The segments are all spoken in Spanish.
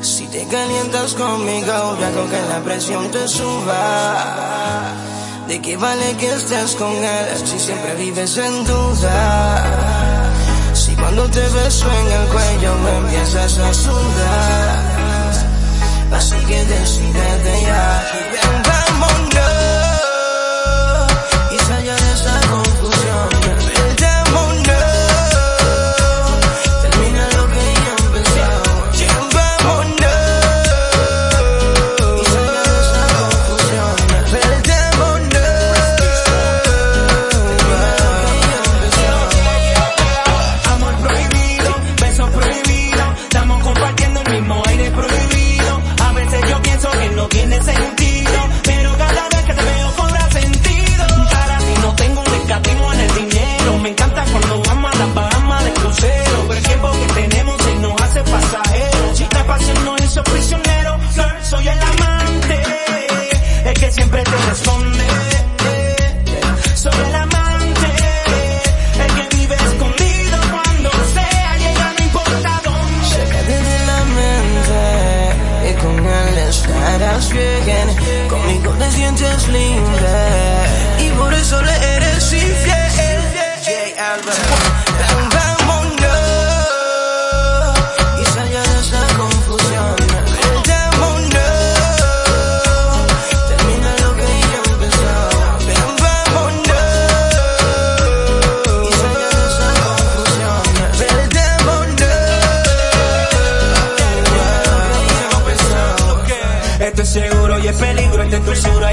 Si te calientas conmigo, ya con que la presión te suba. ¿De qué vale que estés con él si siempre vives en duda? Si cuando te beso en el cuello me empiezas a sudar. Conmigo te sientes libre y por eso le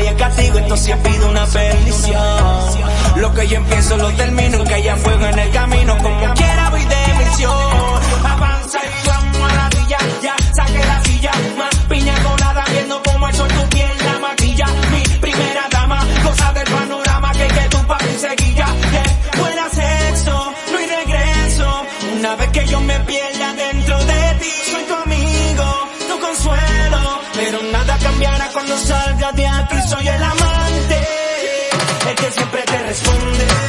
y es castigo, esto pido una bendición. Lo que yo empiezo lo termino, que haya fuego en el camino, como quiera voy de misión. Avanza y vamos a la villa, ya saque la silla, más piña colada, viendo como el sol tu piel la maquilla. Mi primera dama, cosa del panorama, que que tu papi seguilla. Que fuera sexo, no hay regreso. Una vez que yo me pierda dentro de ti, Pero nada cambiará cuando salga de aquí, soy el amante, el que siempre te responde.